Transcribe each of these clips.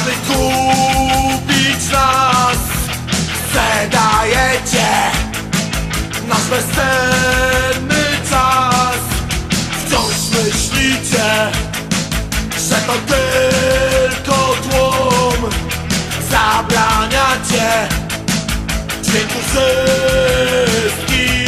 aby kupić nas. Chce dajecie nasz bezcenny czas. Wciąż myślicie, że to tylko tłum. Zabraniacie dźwięku wszystkich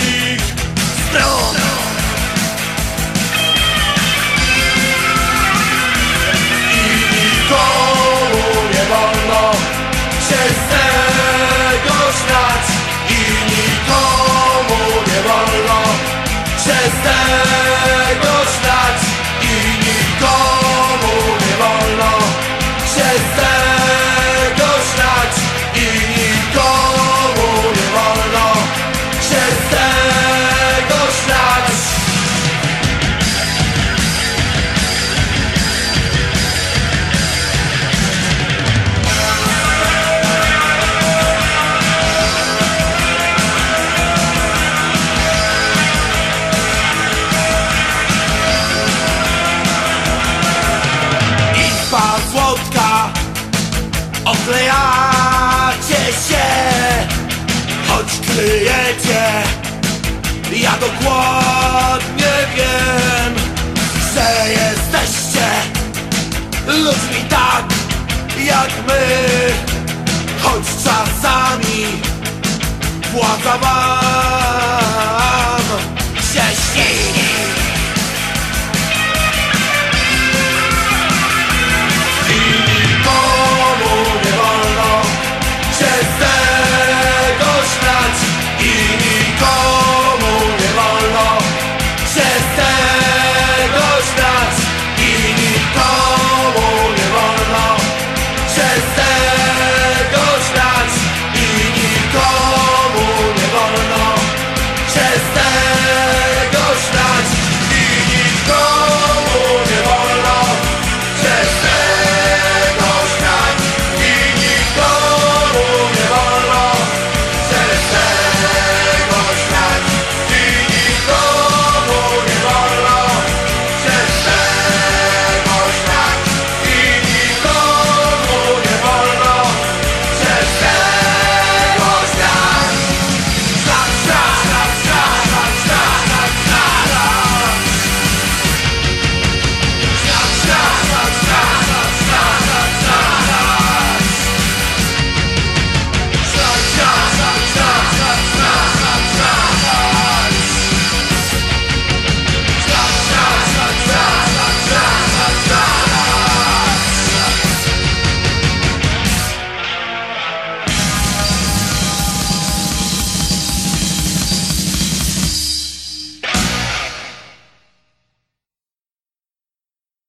Oklejacie się Choć kryjecie Ja dokładnie wiem Że jesteście Ludźmi tak jak my. Choć czasami Władza wam